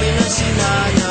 happiness in our